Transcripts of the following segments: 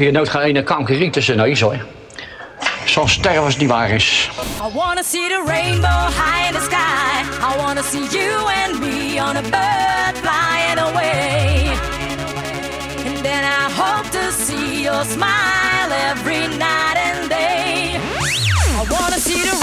Je nooit geen ene kankerie tussen neus hoor. Zo'n ster als die waar is. I wanna see the rainbow high in the sky. I wanna see you and me on a bird flying away. And then I hope to see your smile every night and day. I wanna see the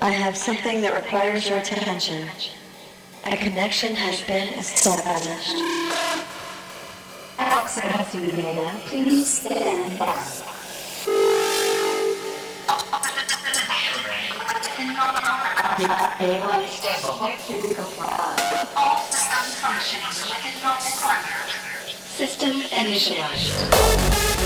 I have something that requires your attention. A connection has been established. Access to the data, please stand by. System initialized.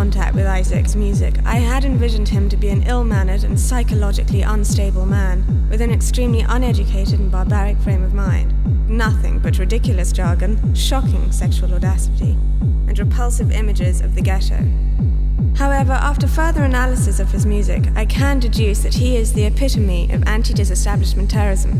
Contact with Isaac's music, I had envisioned him to be an ill mannered and psychologically unstable man, with an extremely uneducated and barbaric frame of mind. Nothing but ridiculous jargon, shocking sexual audacity, and repulsive images of the ghetto. However, after further analysis of his music, I can deduce that he is the epitome of anti disestablishment terrorism.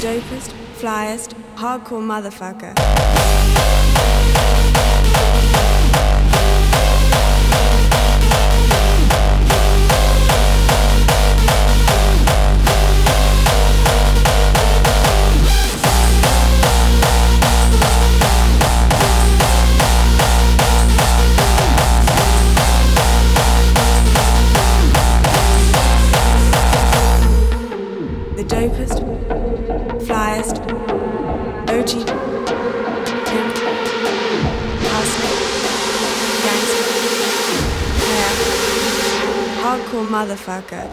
dopest, flyest, hardcore motherfucker. Motherfucker.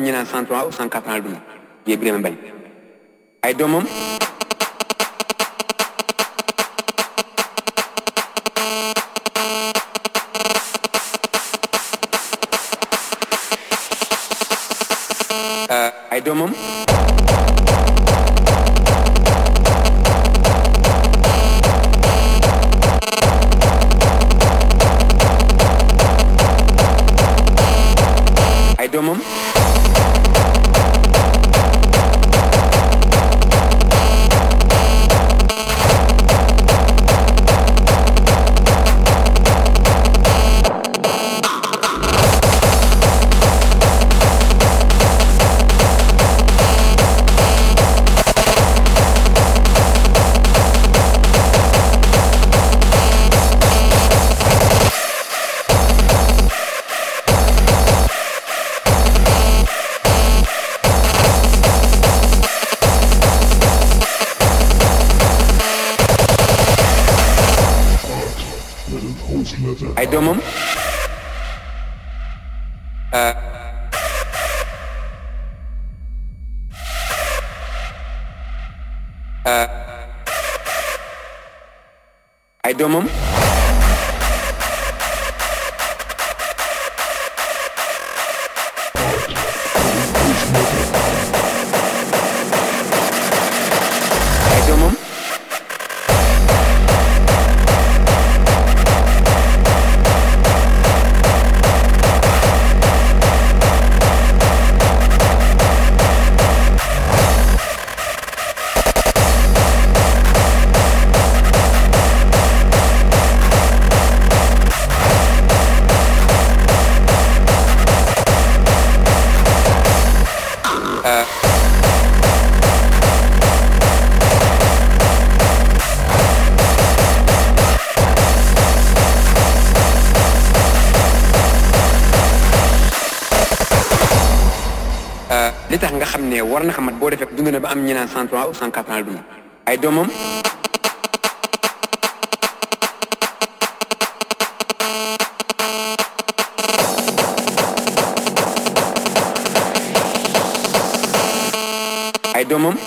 ñinan 103 ou 104 ans dum ye birema mbay. Ay doomam li tax nga xam ne war na xamat boo defee dund na ba am ñi naan cent trois ou cent quatre ans ay adamım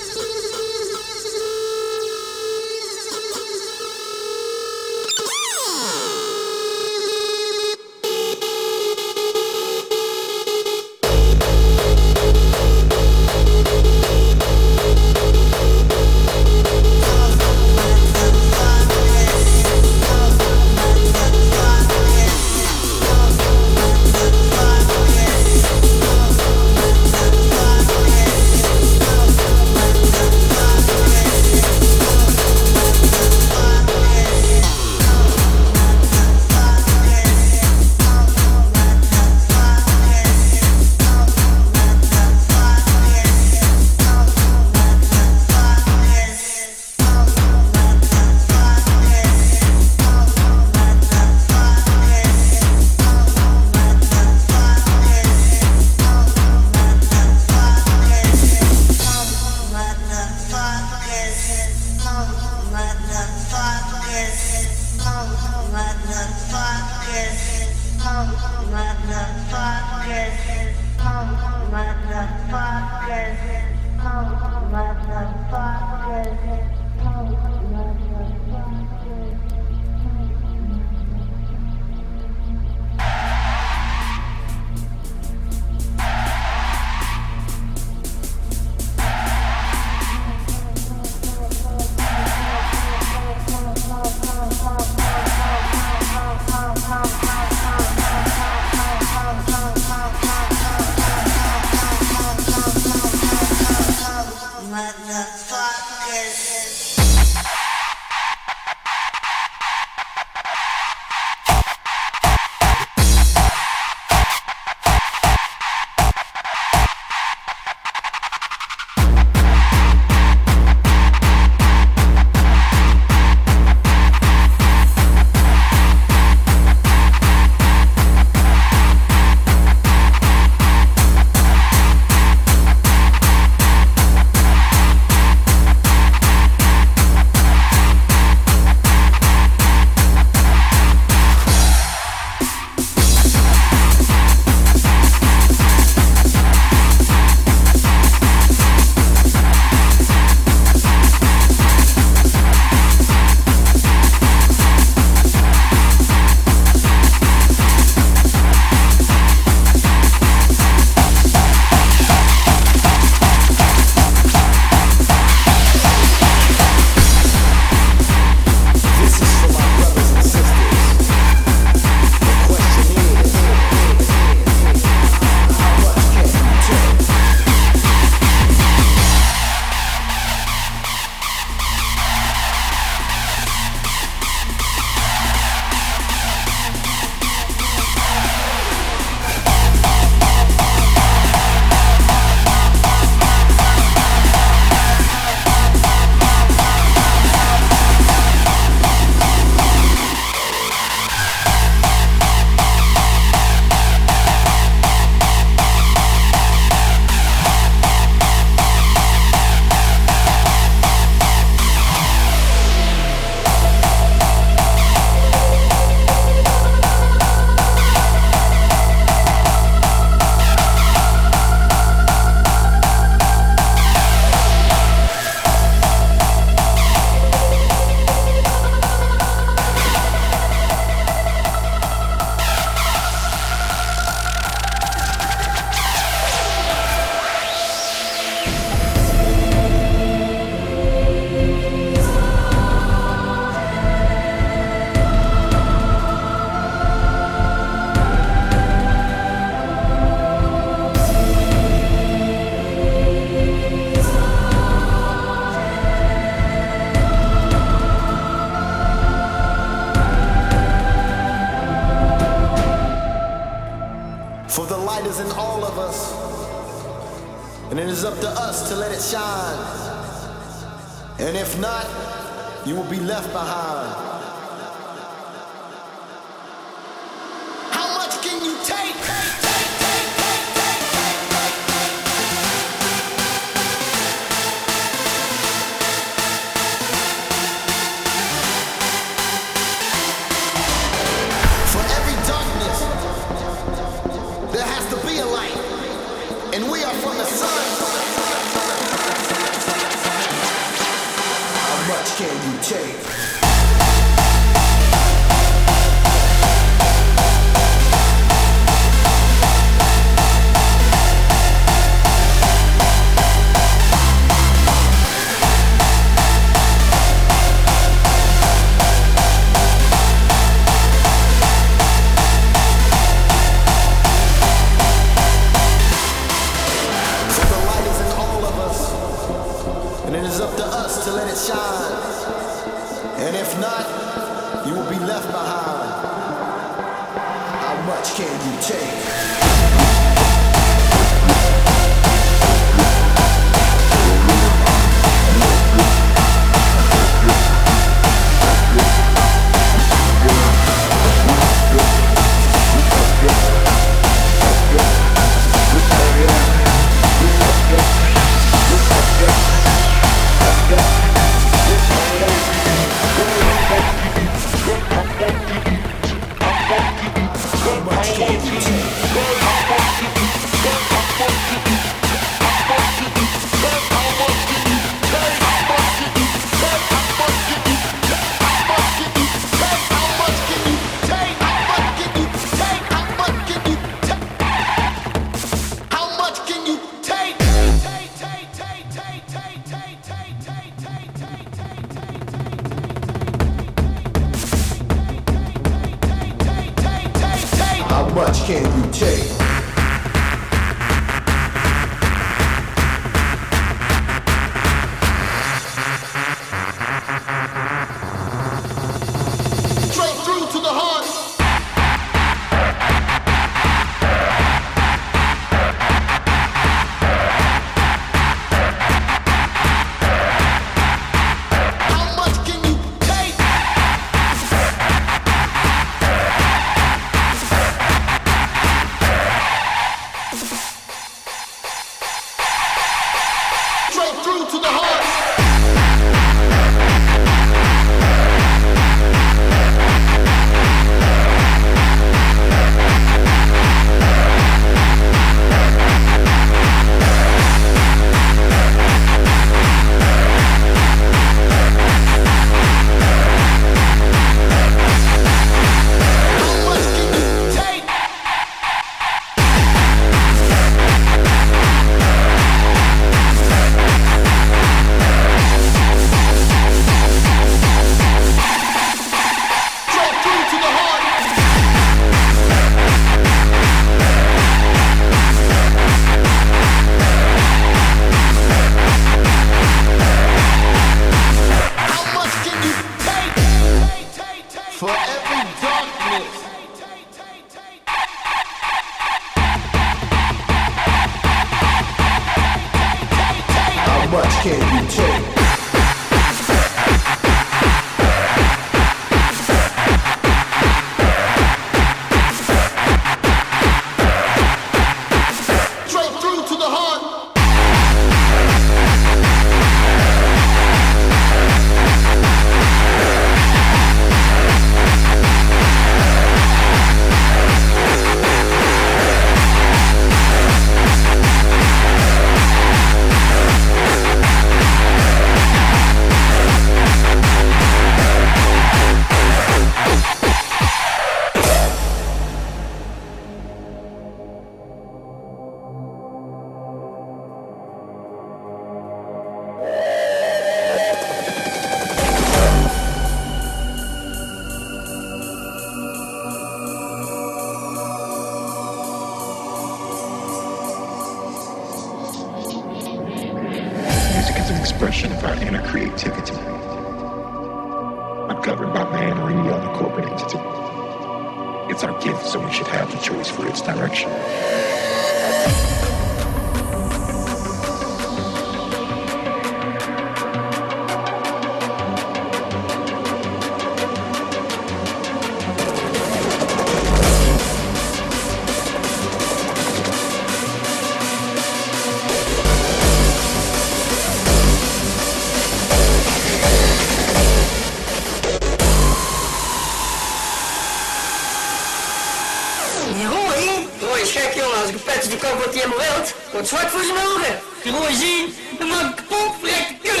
wat hij helemaal wilt. Wordt zwart voor zijn ogen. Die je zien, dan ik kapot, vrek de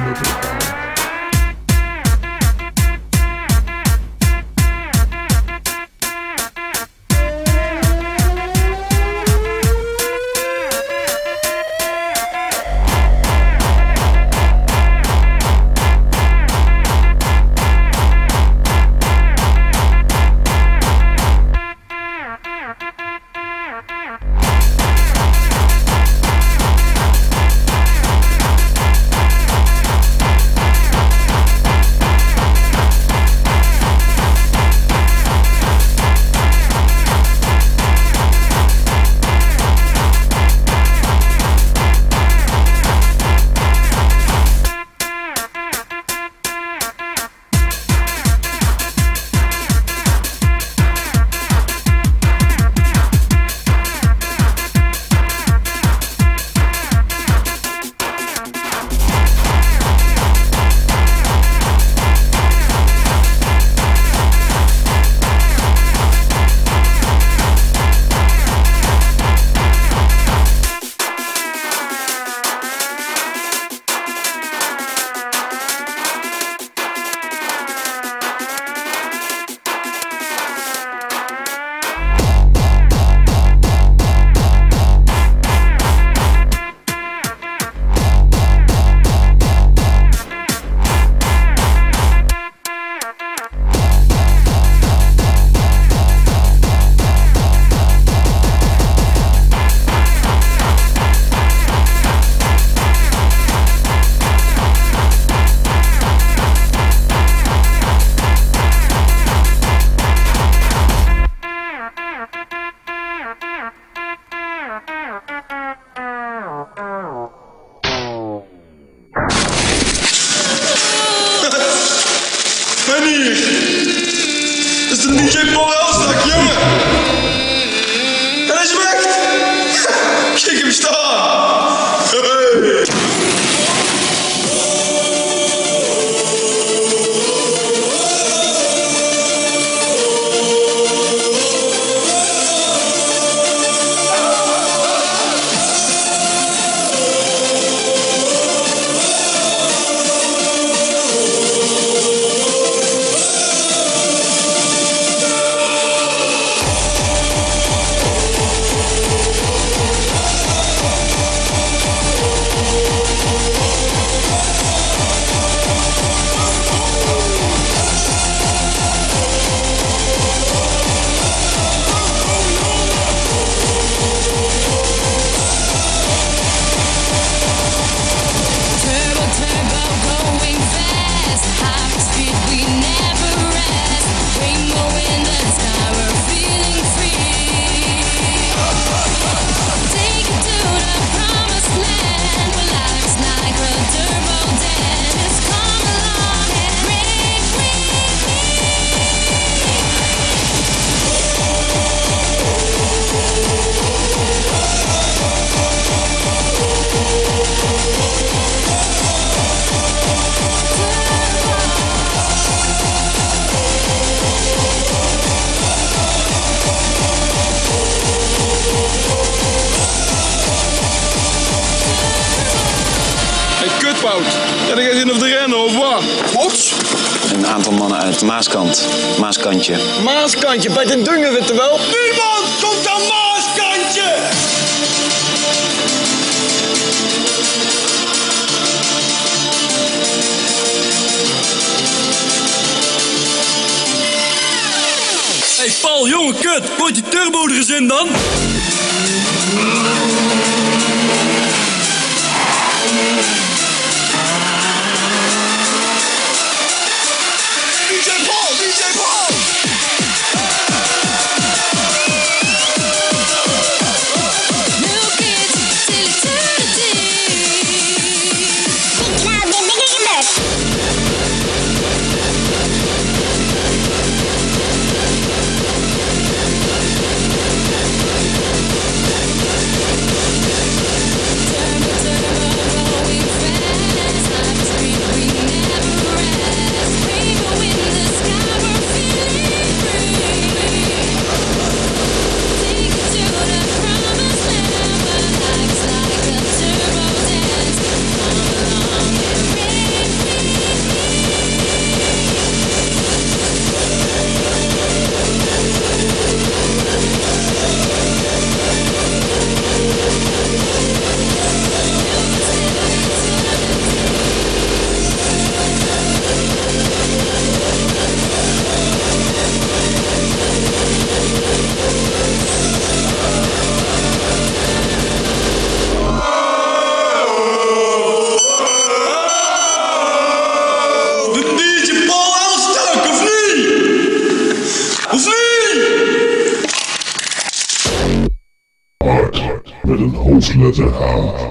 En Dat Maaskantje, bij den Dungen weet je wel. Niemand komt aan Maaskantje! Hey Paul, jongen, kut. Gooit die turbo er eens in dan. Niet?